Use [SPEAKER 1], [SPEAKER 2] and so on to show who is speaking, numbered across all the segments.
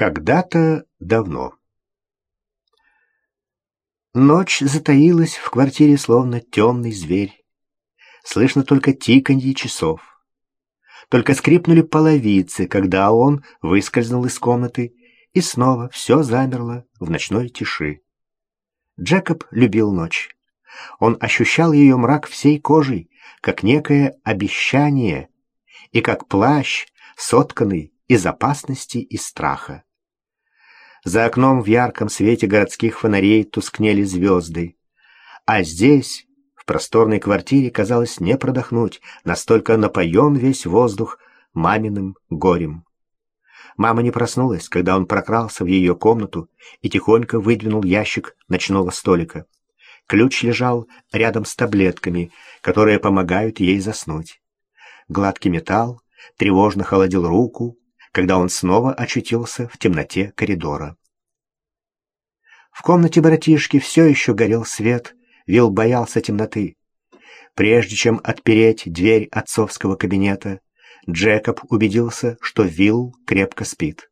[SPEAKER 1] Когда-то давно. Ночь затаилась в квартире, словно темный зверь. Слышно только тиканье часов. Только скрипнули половицы, когда он выскользнул из комнаты, и снова все замерло в ночной тиши. Джекоб любил ночь. Он ощущал ее мрак всей кожей, как некое обещание, и как плащ, сотканный из опасности и страха. За окном в ярком свете городских фонарей тускнели звезды. А здесь, в просторной квартире, казалось не продохнуть, настолько напоен весь воздух маминым горем. Мама не проснулась, когда он прокрался в ее комнату и тихонько выдвинул ящик ночного столика. Ключ лежал рядом с таблетками, которые помогают ей заснуть. Гладкий металл тревожно холодил руку, когда он снова очутился в темноте коридора. В комнате братишки все еще горел свет, Вилл боялся темноты. Прежде чем отпереть дверь отцовского кабинета, Джекоб убедился, что Вилл крепко спит.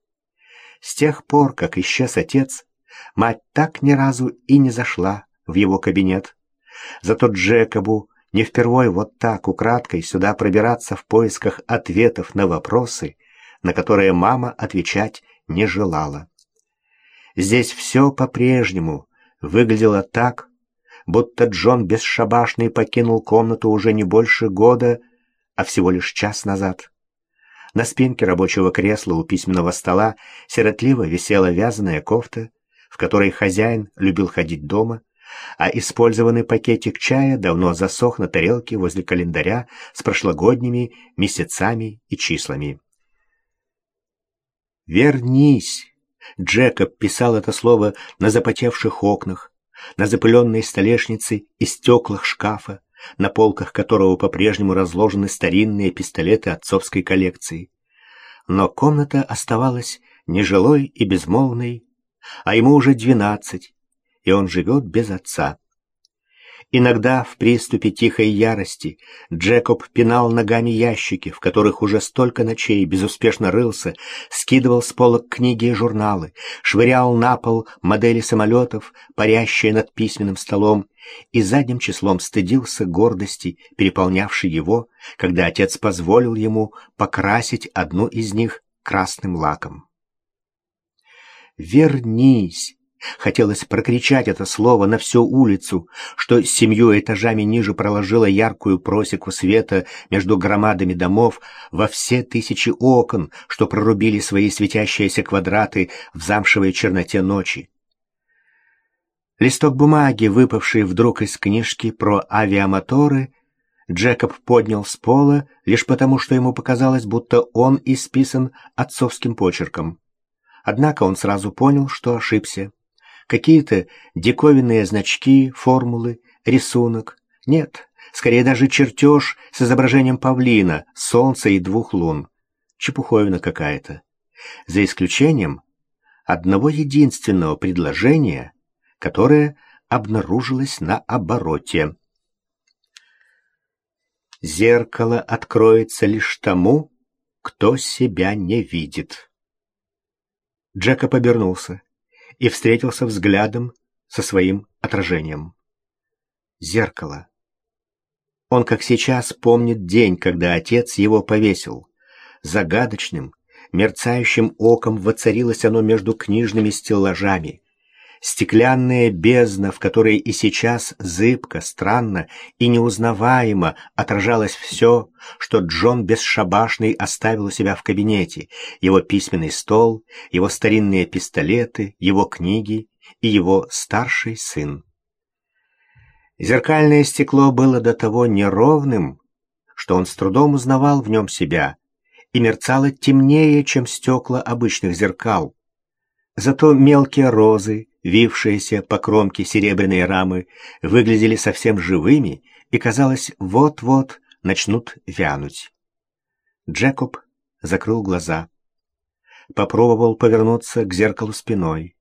[SPEAKER 1] С тех пор, как исчез отец, мать так ни разу и не зашла в его кабинет. Зато Джекобу не впервой вот так украдкой сюда пробираться в поисках ответов на вопросы, на которые мама отвечать не желала. Здесь все по-прежнему выглядело так, будто Джон Бесшабашный покинул комнату уже не больше года, а всего лишь час назад. На спинке рабочего кресла у письменного стола сиротливо висела вязаная кофта, в которой хозяин любил ходить дома, а использованный пакетик чая давно засох на тарелке возле календаря с прошлогодними месяцами и числами. «Вернись!» Джекоб писал это слово на запотевших окнах, на запыленной столешнице и стеклах шкафа, на полках которого по-прежнему разложены старинные пистолеты отцовской коллекции. Но комната оставалась нежилой и безмолвной, а ему уже двенадцать, и он живет без отца. Иногда в приступе тихой ярости Джекоб пинал ногами ящики, в которых уже столько ночей безуспешно рылся, скидывал с полок книги и журналы, швырял на пол модели самолетов, парящие над письменным столом, и задним числом стыдился гордости, переполнявшей его, когда отец позволил ему покрасить одну из них красным лаком. «Вернись!» Хотелось прокричать это слово на всю улицу, что семью этажами ниже проложила яркую просеку света между громадами домов во все тысячи окон, что прорубили свои светящиеся квадраты в замшевой черноте ночи. Листок бумаги, выпавший вдруг из книжки про авиамоторы, Джекоб поднял с пола лишь потому, что ему показалось, будто он исписан отцовским почерком. Однако он сразу понял, что ошибся какие-то диковинные значки, формулы, рисунок. Нет, скорее даже чертеж с изображением павлина, солнца и двух лун. Чепуховина какая-то. За исключением одного единственного предложения, которое обнаружилось на обороте. Зеркало откроется лишь тому, кто себя не видит. Джека обернулся и встретился взглядом со своим отражением. Зеркало. Он, как сейчас, помнит день, когда отец его повесил. Загадочным, мерцающим оком воцарилось оно между книжными стеллажами — стеклянная бездна, в которой и сейчас зыбко, странно и неузнаваемо отражалось все, что Джон Бесшабашный оставил у себя в кабинете, его письменный стол, его старинные пистолеты, его книги и его старший сын. Зеркальное стекло было до того неровным, что он с трудом узнавал в нем себя, и мерцало темнее, чем стекла обычных зеркал. Зато мелкие розы, вившиеся по кромке серебряной рамы, выглядели совсем живыми и, казалось, вот-вот начнут вянуть. Джекоб закрыл глаза. Попробовал повернуться к зеркалу спиной.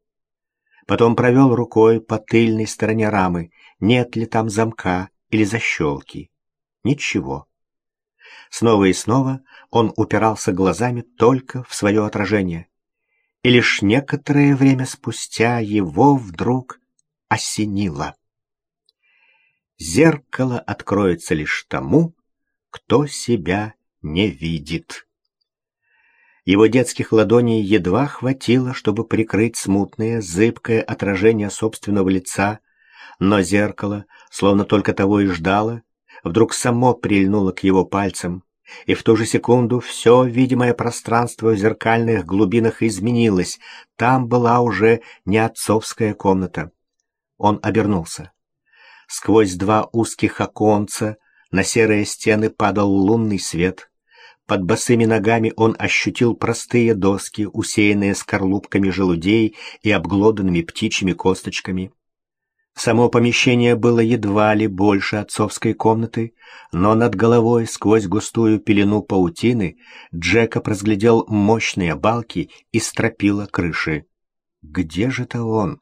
[SPEAKER 1] Потом провел рукой по тыльной стороне рамы, нет ли там замка или защелки. Ничего. Снова и снова он упирался глазами только в свое отражение и лишь некоторое время спустя его вдруг осенило. Зеркало откроется лишь тому, кто себя не видит. Его детских ладоней едва хватило, чтобы прикрыть смутное, зыбкое отражение собственного лица, но зеркало, словно только того и ждало, вдруг само прильнуло к его пальцам, и в ту же секунду все видимое пространство в зеркальных глубинах изменилось, там была уже не отцовская комната. Он обернулся. Сквозь два узких оконца на серые стены падал лунный свет. Под босыми ногами он ощутил простые доски, усеянные скорлупками желудей и обглоданными птичьими косточками. Само помещение было едва ли больше отцовской комнаты, но над головой, сквозь густую пелену паутины, Джекоб разглядел мощные балки и стропила крыши. Где же-то он?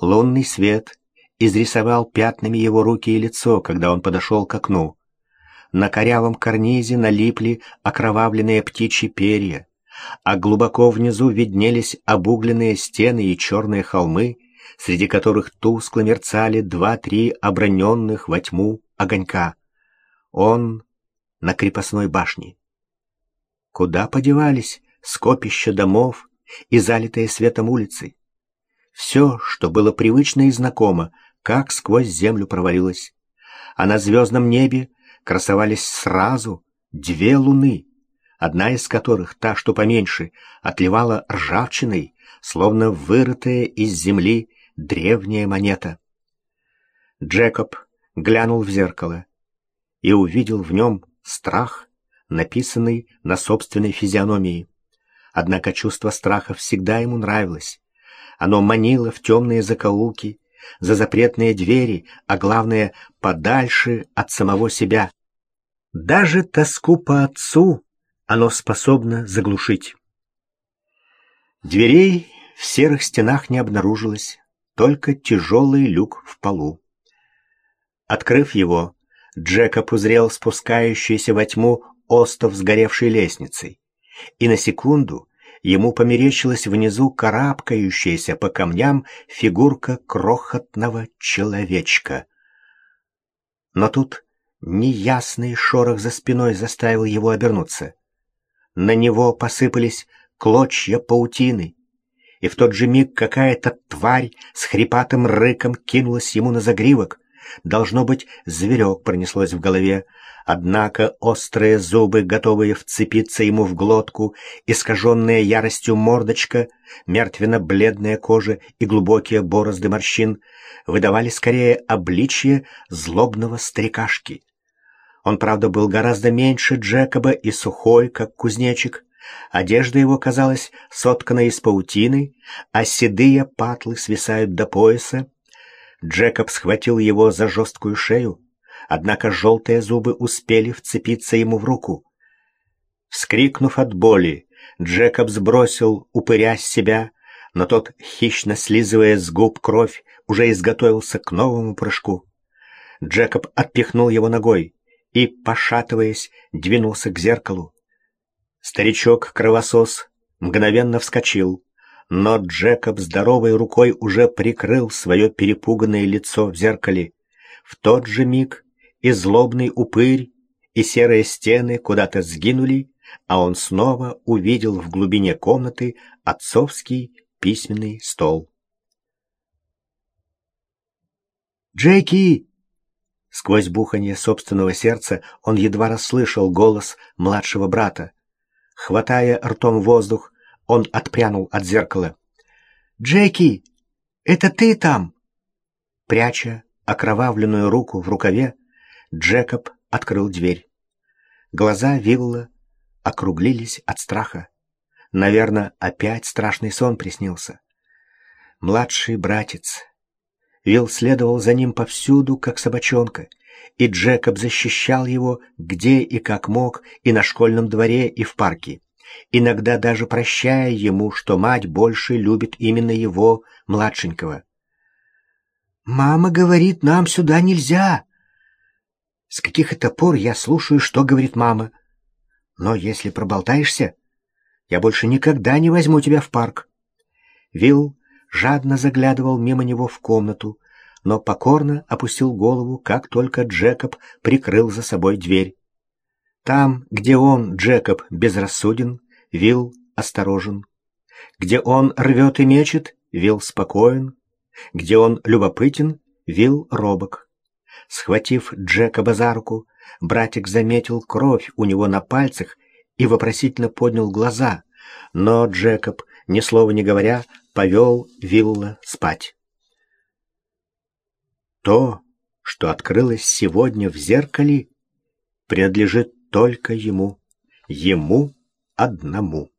[SPEAKER 1] Лунный свет изрисовал пятнами его руки и лицо, когда он подошел к окну. На корявом карнизе налипли окровавленные птичьи перья, а глубоко внизу виднелись обугленные стены и черные холмы, среди которых тускло мерцали два-три оброненных во тьму огонька. Он на крепостной башне. Куда подевались скопища домов и залитые светом улицы? Все, что было привычно и знакомо, как сквозь землю провалилось. А на звездном небе красовались сразу две луны, одна из которых, та, что поменьше, отливала ржавчиной, словно вырытая из земли древняя монета. Джекоб глянул в зеркало и увидел в нем страх, написанный на собственной физиономии. Однако чувство страха всегда ему нравилось. Оно манило в темные закоулки, за запретные двери, а главное, подальше от самого себя. Даже тоску по отцу оно способно заглушить. Дверей в серых стенах не обнаружилось, только тяжелый люк в полу. Открыв его, Джекоб узрел спускающуюся во тьму остов сгоревшей лестницей, и на секунду ему померещилась внизу карабкающаяся по камням фигурка крохотного человечка. Но тут неясный шорох за спиной заставил его обернуться. На него посыпались клочья паутины, и в тот же миг какая-то тварь с хрипатым рыком кинулась ему на загривок. Должно быть, зверек пронеслось в голове, Однако острые зубы, готовые вцепиться ему в глотку, искаженная яростью мордочка, мертвенно-бледная кожа и глубокие борозды морщин выдавали скорее обличье злобного старикашки. Он, правда, был гораздо меньше Джекоба и сухой, как кузнечик. Одежда его казалась сотканной из паутины, а седые патлы свисают до пояса. Джекоб схватил его за жесткую шею, однако желтые зубы успели вцепиться ему в руку. Вскрикнув от боли, Джекоб сбросил упыря с себя, но тот, хищно слизывая с губ кровь, уже изготовился к новому прыжку. Джекоб отпихнул его ногой и, пошатываясь, двинулся к зеркалу. Старичок-кровосос мгновенно вскочил, но Джекоб здоровой рукой уже прикрыл свое перепуганное лицо в зеркале. В тот же миг и злобный упырь, и серые стены куда-то сгинули, а он снова увидел в глубине комнаты отцовский письменный стол. «Джеки!» Сквозь бухание собственного сердца он едва расслышал голос младшего брата. Хватая ртом воздух, он отпрянул от зеркала. «Джеки, это ты там?» Пряча окровавленную руку в рукаве, Джекоб открыл дверь. Глаза Вилла округлились от страха. Наверное, опять страшный сон приснился. Младший братец. Вилл следовал за ним повсюду, как собачонка, и Джекоб защищал его где и как мог, и на школьном дворе, и в парке, иногда даже прощая ему, что мать больше любит именно его, младшенького. «Мама говорит, нам сюда нельзя!» С каких это пор я слушаю, что говорит мама? Но если проболтаешься, Я больше никогда не возьму тебя в парк. Вилл жадно заглядывал мимо него в комнату, но покорно опустил голову, как только Джекоб прикрыл за собой дверь. Там, где он, Джекоб, безрассуден, Вилл осторожен. Где он рвет и мечет, Вилл спокоен. Где он любопытен, Вилл робок. Схватив Джекоба за руку, братик заметил кровь у него на пальцах и вопросительно поднял глаза, но Джекоб, ни слова не говоря, повел Вилла спать. То, что открылось сегодня в зеркале, принадлежит только ему, ему одному.